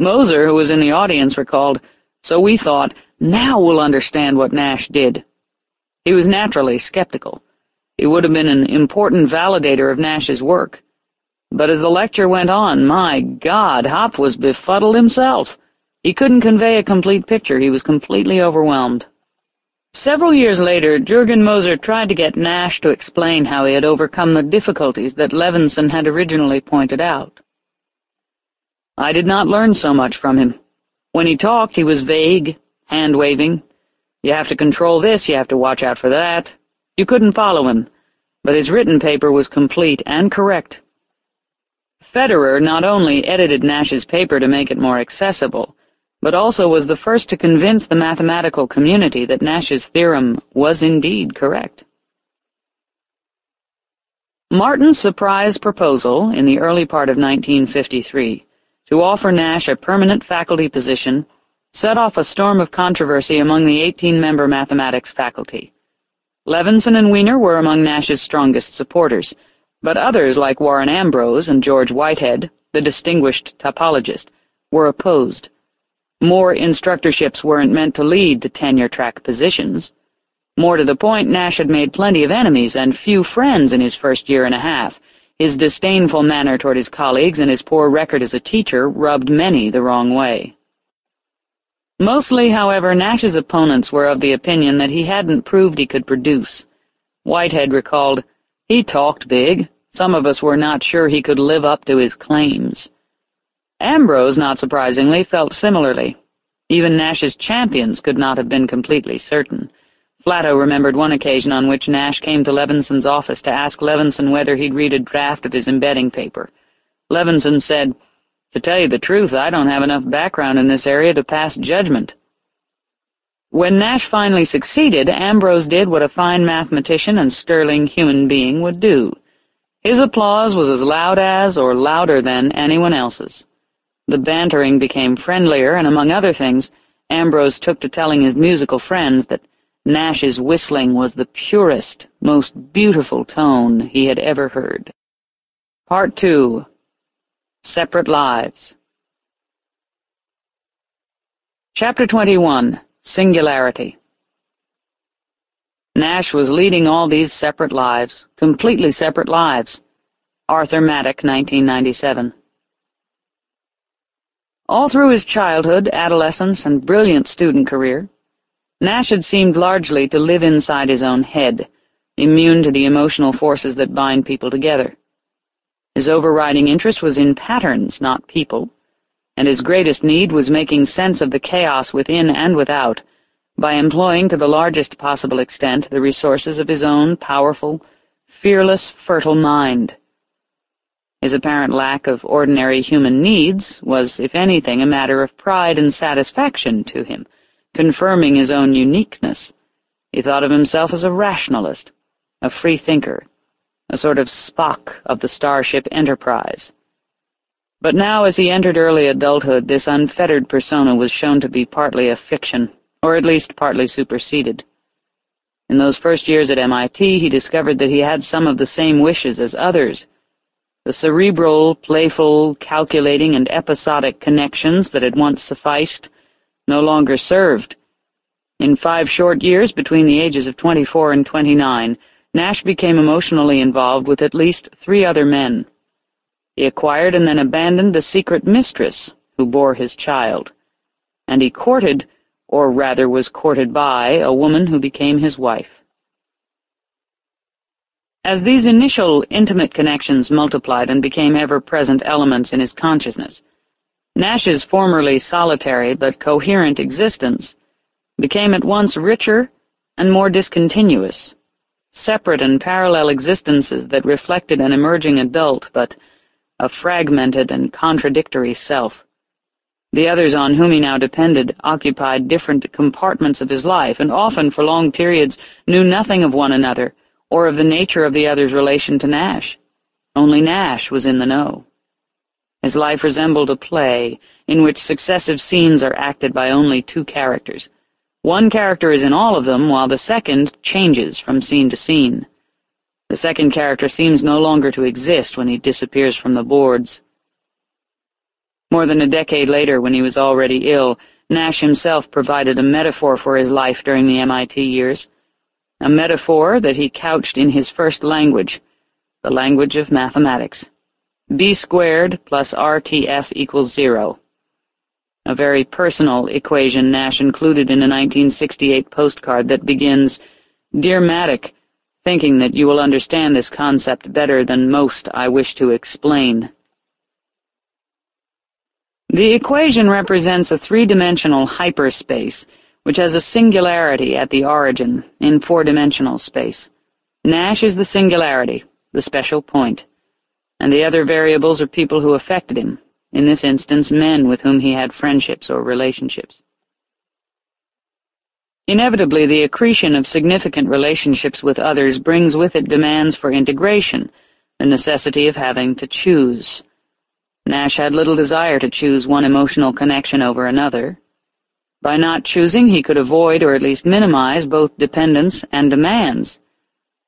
Moser, who was in the audience, recalled, so we thought, now we'll understand what Nash did. He was naturally skeptical. He would have been an important validator of Nash's work. But as the lecture went on, my God, Hopf was befuddled himself. He couldn't convey a complete picture, he was completely overwhelmed. Several years later, Jürgen Moser tried to get Nash to explain how he had overcome the difficulties that Levinson had originally pointed out. I did not learn so much from him. When he talked, he was vague, hand-waving. You have to control this, you have to watch out for that. You couldn't follow him, but his written paper was complete and correct. Federer not only edited Nash's paper to make it more accessible, but also was the first to convince the mathematical community that Nash's theorem was indeed correct. Martin's surprise proposal, in the early part of 1953, to offer Nash a permanent faculty position set off a storm of controversy among the 18-member mathematics faculty. Levinson and Wiener were among Nash's strongest supporters, but others like Warren Ambrose and George Whitehead, the distinguished topologist, were opposed. Moore instructorships weren't meant to lead to tenure-track positions. More to the point, Nash had made plenty of enemies and few friends in his first year and a half. His disdainful manner toward his colleagues and his poor record as a teacher rubbed many the wrong way. Mostly, however, Nash's opponents were of the opinion that he hadn't proved he could produce. Whitehead recalled, He talked big. Some of us were not sure he could live up to his claims. Ambrose, not surprisingly, felt similarly. Even Nash's champions could not have been completely certain. Flatto remembered one occasion on which Nash came to Levinson's office to ask Levinson whether he'd read a draft of his embedding paper. Levinson said, To tell you the truth, I don't have enough background in this area to pass judgment. When Nash finally succeeded, Ambrose did what a fine mathematician and sterling human being would do. His applause was as loud as, or louder than, anyone else's. The bantering became friendlier, and among other things, Ambrose took to telling his musical friends that Nash's whistling was the purest, most beautiful tone he had ever heard. Part 2 Separate Lives Chapter 21 Singularity Nash was leading all these separate lives, completely separate lives. Arthur Mattuck, 1997 all through his childhood, adolescence, and brilliant student career, Nash had seemed largely to live inside his own head, immune to the emotional forces that bind people together. His overriding interest was in patterns, not people, and his greatest need was making sense of the chaos within and without by employing to the largest possible extent the resources of his own powerful, fearless, fertile mind. His apparent lack of ordinary human needs was, if anything, a matter of pride and satisfaction to him, confirming his own uniqueness. He thought of himself as a rationalist, a free thinker, a sort of Spock of the Starship Enterprise. But now, as he entered early adulthood, this unfettered persona was shown to be partly a fiction, or at least partly superseded. In those first years at MIT, he discovered that he had some of the same wishes as others, the cerebral, playful, calculating, and episodic connections that had once sufficed no longer served. In five short years, between the ages of 24 and 29, Nash became emotionally involved with at least three other men. He acquired and then abandoned the secret mistress who bore his child, and he courted, or rather was courted by, a woman who became his wife. As these initial intimate connections multiplied and became ever-present elements in his consciousness, Nash's formerly solitary but coherent existence became at once richer and more discontinuous, separate and parallel existences that reflected an emerging adult but a fragmented and contradictory self. The others on whom he now depended occupied different compartments of his life, and often for long periods knew nothing of one another, or of the nature of the other's relation to Nash. Only Nash was in the know. His life resembled a play, in which successive scenes are acted by only two characters. One character is in all of them, while the second changes from scene to scene. The second character seems no longer to exist when he disappears from the boards. More than a decade later, when he was already ill, Nash himself provided a metaphor for his life during the MIT years a metaphor that he couched in his first language, the language of mathematics. b squared plus rtf equals zero. A very personal equation Nash included in a 1968 postcard that begins, Dear Mattuck, thinking that you will understand this concept better than most I wish to explain. The equation represents a three-dimensional hyperspace which has a singularity at the origin in four-dimensional space. Nash is the singularity, the special point, and the other variables are people who affected him, in this instance men with whom he had friendships or relationships. Inevitably, the accretion of significant relationships with others brings with it demands for integration, the necessity of having to choose. Nash had little desire to choose one emotional connection over another. By not choosing, he could avoid or at least minimize both dependence and demands.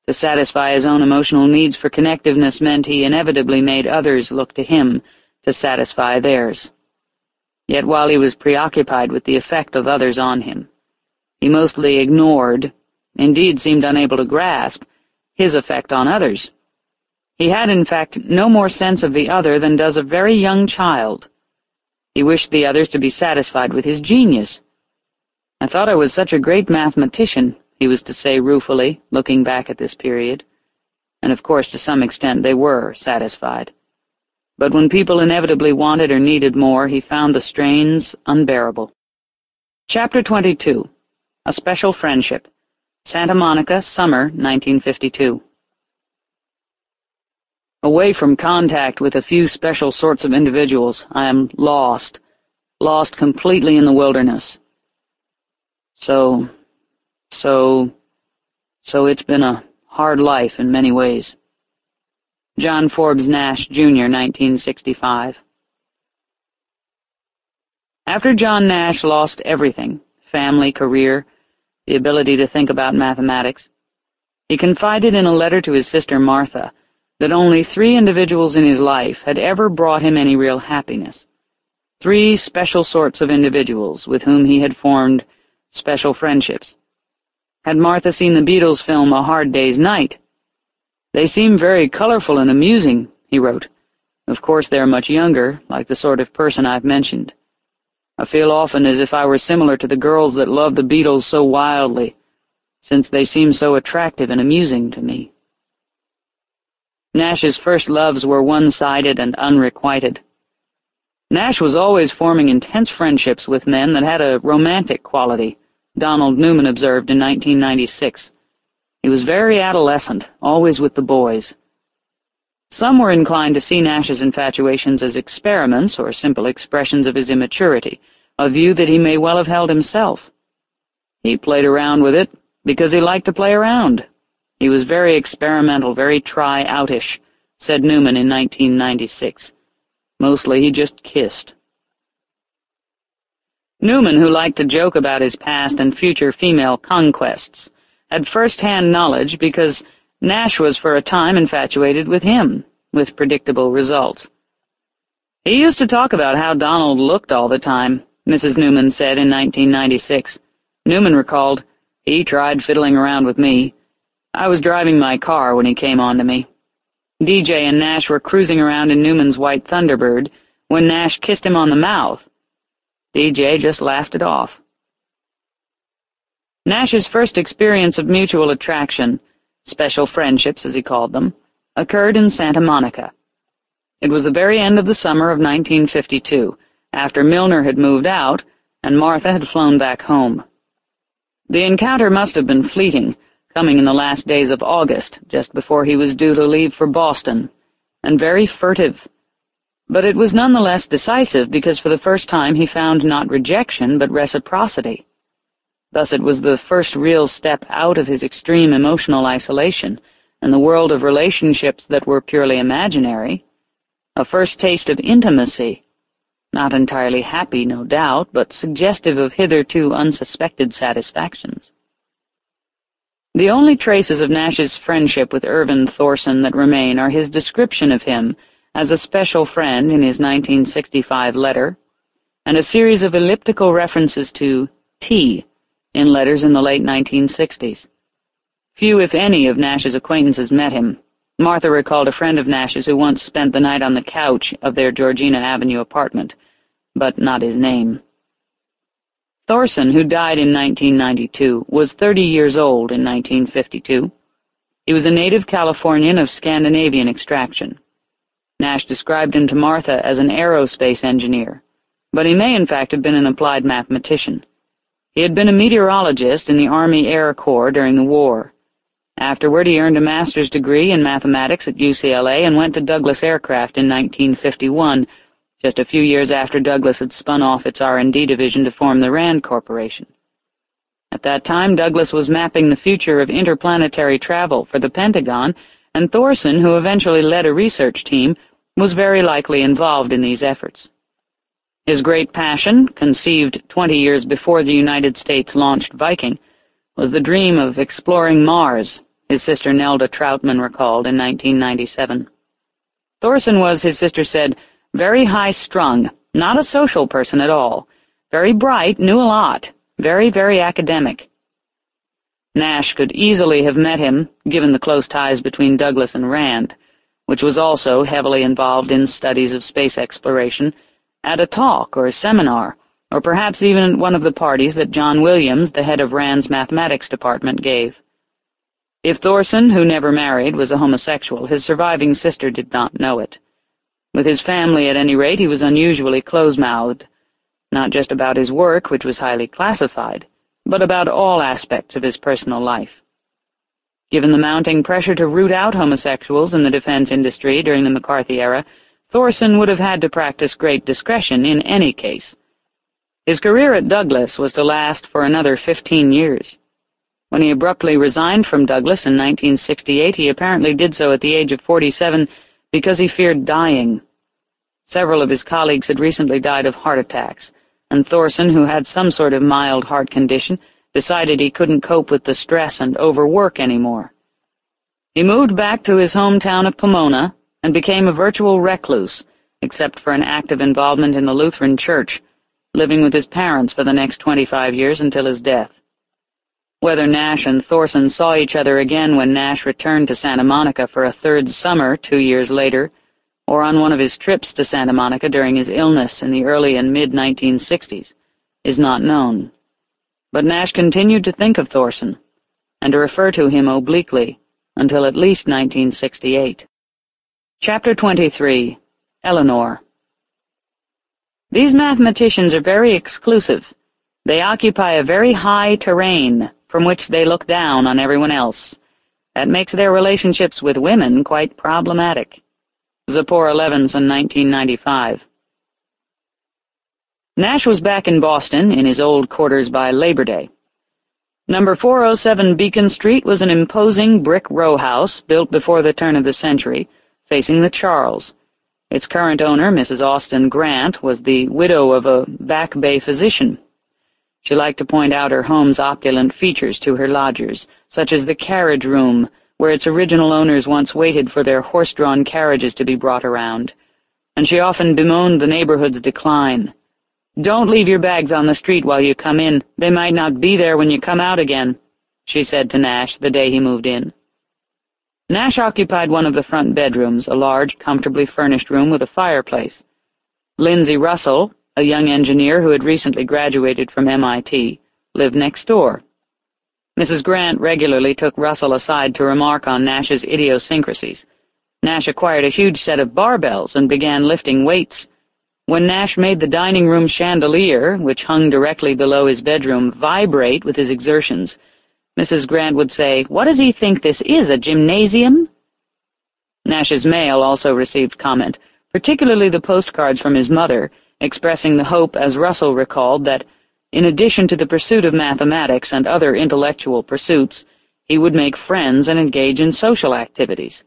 To satisfy his own emotional needs for connectiveness meant he inevitably made others look to him to satisfy theirs. Yet while he was preoccupied with the effect of others on him, he mostly ignored, indeed seemed unable to grasp, his effect on others. He had, in fact, no more sense of the other than does a very young child. He wished the others to be satisfied with his genius. I thought I was such a great mathematician, he was to say ruefully, looking back at this period. And of course, to some extent, they were satisfied. But when people inevitably wanted or needed more, he found the strains unbearable. Chapter 22 A Special Friendship Santa Monica, Summer, 1952 Away from contact with a few special sorts of individuals, I am lost, lost completely in the wilderness. So, so, so it's been a hard life in many ways. John Forbes Nash, Jr., 1965 After John Nash lost everything, family, career, the ability to think about mathematics, he confided in a letter to his sister Martha that only three individuals in his life had ever brought him any real happiness. Three special sorts of individuals with whom he had formed special friendships. Had Martha seen the Beatles film A Hard Day's Night? They seem very colorful and amusing, he wrote. Of course they're much younger, like the sort of person I've mentioned. I feel often as if I were similar to the girls that love the Beatles so wildly, since they seem so attractive and amusing to me. Nash's first loves were one-sided and unrequited. Nash was always forming intense friendships with men that had a romantic quality, Donald Newman observed in 1996. He was very adolescent, always with the boys. Some were inclined to see Nash's infatuations as experiments or simple expressions of his immaturity, a view that he may well have held himself. He played around with it because he liked to play around, he was very experimental, very try-outish, said Newman in 1996. Mostly he just kissed. Newman, who liked to joke about his past and future female conquests, had first-hand knowledge because Nash was for a time infatuated with him, with predictable results. He used to talk about how Donald looked all the time, Mrs. Newman said in 1996. Newman recalled, he tried fiddling around with me. I was driving my car when he came on to me. DJ and Nash were cruising around in Newman's white Thunderbird when Nash kissed him on the mouth. DJ just laughed it off. Nash's first experience of mutual attraction, special friendships as he called them, occurred in Santa Monica. It was the very end of the summer of 1952, after Milnor had moved out and Martha had flown back home. The encounter must have been fleeting, coming in the last days of August, just before he was due to leave for Boston, and very furtive. But it was none the less decisive because for the first time he found not rejection but reciprocity. Thus it was the first real step out of his extreme emotional isolation and the world of relationships that were purely imaginary, a first taste of intimacy, not entirely happy, no doubt, but suggestive of hitherto unsuspected satisfactions. The only traces of Nash's friendship with Irvin Thorson that remain are his description of him as a special friend in his 1965 letter, and a series of elliptical references to T in letters in the late 1960s. Few, if any, of Nash's acquaintances met him. Martha recalled a friend of Nash's who once spent the night on the couch of their Georgina Avenue apartment, but not his name. Thorson, who died in 1992, was 30 years old in 1952. He was a native Californian of Scandinavian extraction. Nash described him to Martha as an aerospace engineer, but he may in fact have been an applied mathematician. He had been a meteorologist in the Army Air Corps during the war. Afterward, he earned a master's degree in mathematics at UCLA and went to Douglas Aircraft in 1951, just a few years after Douglas had spun off its R&D division to form the RAND Corporation. At that time, Douglas was mapping the future of interplanetary travel for the Pentagon, and Thorson, who eventually led a research team, was very likely involved in these efforts. His great passion, conceived twenty years before the United States launched Viking, was the dream of exploring Mars, his sister Nelda Troutman recalled in 1997. Thorson was, his sister said, very high-strung, not a social person at all, very bright, knew a lot, very, very academic. Nash could easily have met him, given the close ties between Douglas and Rand, which was also heavily involved in studies of space exploration, at a talk or a seminar, or perhaps even at one of the parties that John Williams, the head of Rand's mathematics department, gave. If Thorson, who never married, was a homosexual, his surviving sister did not know it. With his family, at any rate, he was unusually close-mouthed, not just about his work, which was highly classified, but about all aspects of his personal life. Given the mounting pressure to root out homosexuals in the defense industry during the McCarthy era, Thorson would have had to practice great discretion in any case. His career at Douglas was to last for another fifteen years. When he abruptly resigned from Douglas in 1968, he apparently did so at the age of 47 because he feared dying. Several of his colleagues had recently died of heart attacks, and Thorson, who had some sort of mild heart condition, decided he couldn't cope with the stress and overwork anymore. He moved back to his hometown of Pomona and became a virtual recluse, except for an active involvement in the Lutheran Church, living with his parents for the next twenty-five years until his death. Whether Nash and Thorson saw each other again when Nash returned to Santa Monica for a third summer two years later, or on one of his trips to Santa Monica during his illness in the early and mid-1960s, is not known but Nash continued to think of Thorson, and to refer to him obliquely, until at least 1968. Chapter 23 Eleanor These mathematicians are very exclusive. They occupy a very high terrain from which they look down on everyone else. That makes their relationships with women quite problematic. Zipporah Levinson, 1995 Nash was back in Boston, in his old quarters by Labor Day. Number 407 Beacon Street was an imposing brick row house built before the turn of the century, facing the Charles. Its current owner, Mrs. Austin Grant, was the widow of a Back Bay physician. She liked to point out her home's opulent features to her lodgers, such as the carriage room, where its original owners once waited for their horse-drawn carriages to be brought around, and she often bemoaned the neighborhood's decline. Don't leave your bags on the street while you come in. They might not be there when you come out again, she said to Nash the day he moved in. Nash occupied one of the front bedrooms, a large, comfortably furnished room with a fireplace. Lindsay Russell, a young engineer who had recently graduated from MIT, lived next door. Mrs. Grant regularly took Russell aside to remark on Nash's idiosyncrasies. Nash acquired a huge set of barbells and began lifting weights. When Nash made the dining room chandelier, which hung directly below his bedroom, vibrate with his exertions, Mrs. Grant would say, What does he think this is, a gymnasium? Nash's mail also received comment, particularly the postcards from his mother, expressing the hope, as Russell recalled, that, in addition to the pursuit of mathematics and other intellectual pursuits, he would make friends and engage in social activities.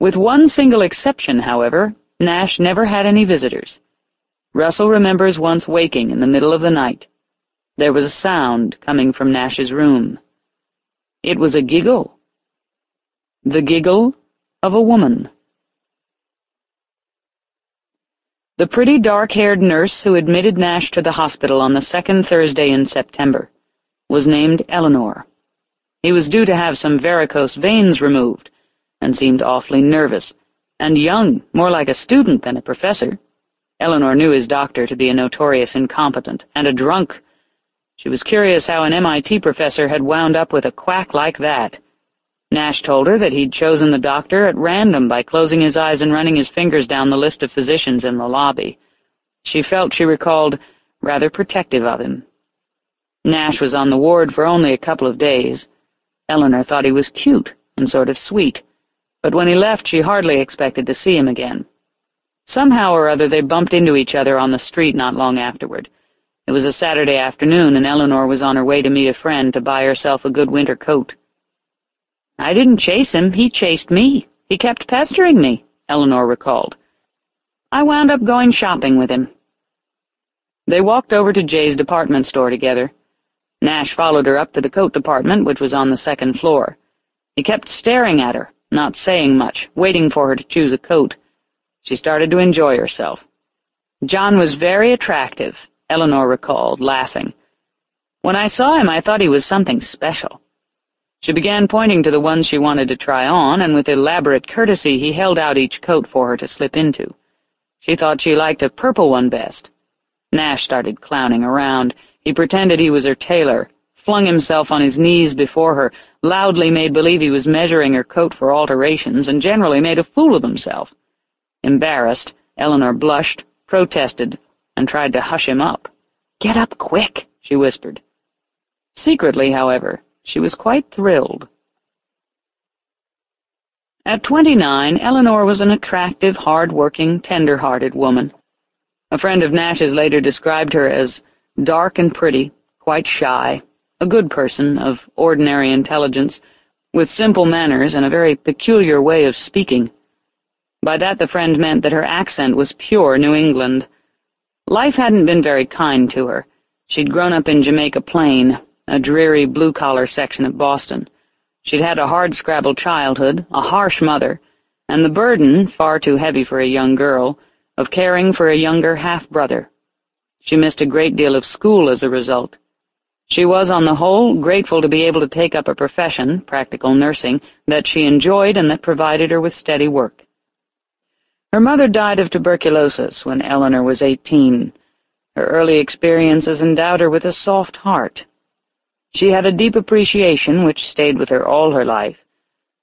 With one single exception, however, Nash never had any visitors. Russell remembers once waking in the middle of the night. There was a sound coming from Nash's room. It was a giggle. The giggle of a woman. The pretty dark-haired nurse who admitted Nash to the hospital on the second Thursday in September was named Eleanor. He was due to have some varicose veins removed, and seemed awfully nervous, and young, more like a student than a professor. Eleanor knew his doctor to be a notorious incompetent, and a drunk. She was curious how an MIT professor had wound up with a quack like that. Nash told her that he'd chosen the doctor at random by closing his eyes and running his fingers down the list of physicians in the lobby. She felt, she recalled, rather protective of him. Nash was on the ward for only a couple of days. Eleanor thought he was cute and sort of sweet, but when he left she hardly expected to see him again. Somehow or other they bumped into each other on the street not long afterward. It was a Saturday afternoon, and Eleanor was on her way to meet a friend to buy herself a good winter coat. I didn't chase him, he chased me. He kept pestering me, Eleanor recalled. I wound up going shopping with him. They walked over to Jay's department store together. Nash followed her up to the coat department, which was on the second floor. He kept staring at her, not saying much, waiting for her to choose a coat. She started to enjoy herself. John was very attractive, Eleanor recalled, laughing. When I saw him, I thought he was something special. She began pointing to the ones she wanted to try on, and with elaborate courtesy he held out each coat for her to slip into. She thought she liked a purple one best. Nash started clowning around. He pretended he was her tailor, flung himself on his knees before her, loudly made believe he was measuring her coat for alterations, and generally made a fool of himself. Embarrassed, Eleanor blushed, protested, and tried to hush him up. "'Get up quick,' she whispered. Secretly, however, she was quite thrilled. At twenty-nine, Eleanor was an attractive, hard-working, tender-hearted woman. A friend of Nash's later described her as dark and pretty, quite shy, a good person, of ordinary intelligence, with simple manners and a very peculiar way of speaking. By that the friend meant that her accent was pure New England. Life hadn't been very kind to her. She'd grown up in Jamaica Plain, a dreary blue-collar section of Boston. She'd had a hard-scrabble childhood, a harsh mother, and the burden, far too heavy for a young girl, of caring for a younger half-brother. She missed a great deal of school as a result. She was, on the whole, grateful to be able to take up a profession, practical nursing, that she enjoyed and that provided her with steady work. Her mother died of tuberculosis when Eleanor was eighteen. Her early experiences endowed her with a soft heart, she had a deep appreciation, which stayed with her all her life,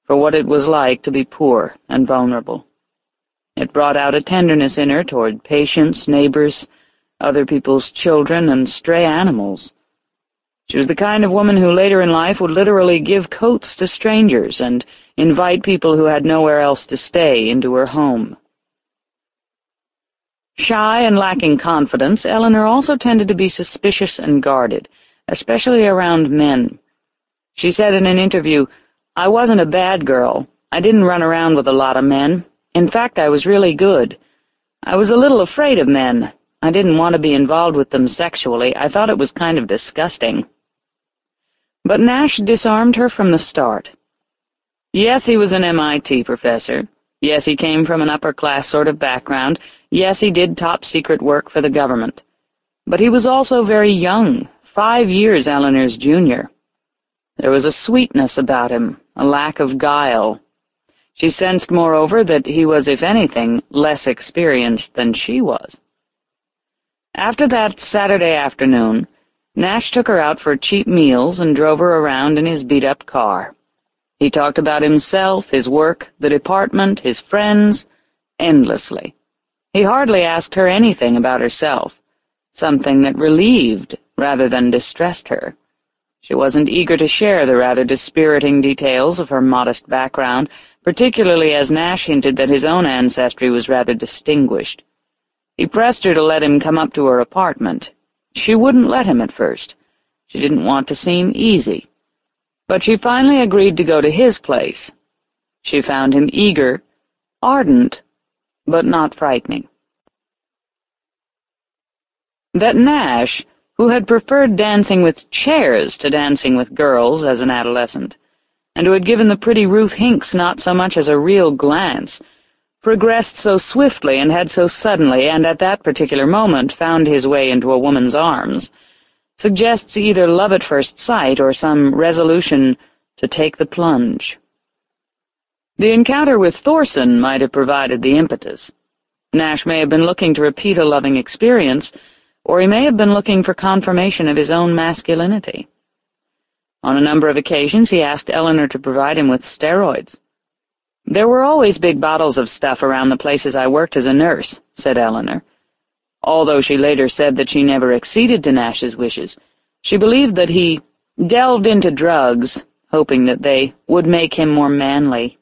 for what it was like to be poor and vulnerable. It brought out a tenderness in her toward patients, neighbors, other people's children, and stray animals. She was the kind of woman who later in life would literally give coats to strangers and invite people who had nowhere else to stay into her home. Shy and lacking confidence, Eleanor also tended to be suspicious and guarded, especially around men. She said in an interview, I wasn't a bad girl. I didn't run around with a lot of men. In fact, I was really good. I was a little afraid of men. I didn't want to be involved with them sexually. I thought it was kind of disgusting. But Nash disarmed her from the start. Yes, he was an MIT professor. Yes, he came from an upper-class sort of background. Yes, he did top-secret work for the government. But he was also very young, five years Eleanor's junior. There was a sweetness about him, a lack of guile. She sensed, moreover, that he was, if anything, less experienced than she was. After that Saturday afternoon, Nash took her out for cheap meals and drove her around in his beat-up car. He talked about himself, his work, the department, his friends, endlessly. He hardly asked her anything about herself, something that relieved rather than distressed her. She wasn't eager to share the rather dispiriting details of her modest background, particularly as Nash hinted that his own ancestry was rather distinguished. He pressed her to let him come up to her apartment. She wouldn't let him at first. She didn't want to seem easy. But she finally agreed to go to his place. She found him eager, ardent, but not frightening. That Nash, who had preferred dancing with chairs to dancing with girls as an adolescent, and who had given the pretty Ruth Hinks not so much as a real glance, progressed so swiftly and had so suddenly and at that particular moment found his way into a woman's arms, suggests either love at first sight or some resolution to take the plunge. The encounter with Thorson might have provided the impetus. Nash may have been looking to repeat a loving experience, or he may have been looking for confirmation of his own masculinity. On a number of occasions he asked Eleanor to provide him with steroids. There were always big bottles of stuff around the places I worked as a nurse, said Eleanor. Although she later said that she never acceded to Nash's wishes, she believed that he delved into drugs, hoping that they would make him more manly.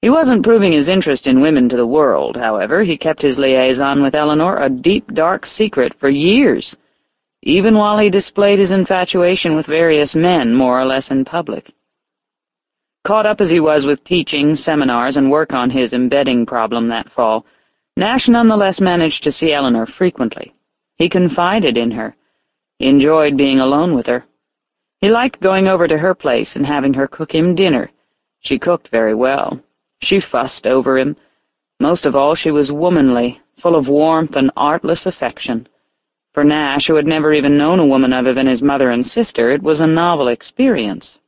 He wasn't proving his interest in women to the world, however. He kept his liaison with Eleanor a deep, dark secret for years, even while he displayed his infatuation with various men, more or less in public. Caught up as he was with teaching, seminars, and work on his embedding problem that fall, Nash nonetheless managed to see Eleanor frequently. He confided in her. He enjoyed being alone with her. He liked going over to her place and having her cook him dinner. She cooked very well. She fussed over him. Most of all, she was womanly, full of warmth and artless affection. For Nash, who had never even known a woman other than his mother and sister, it was a novel experience.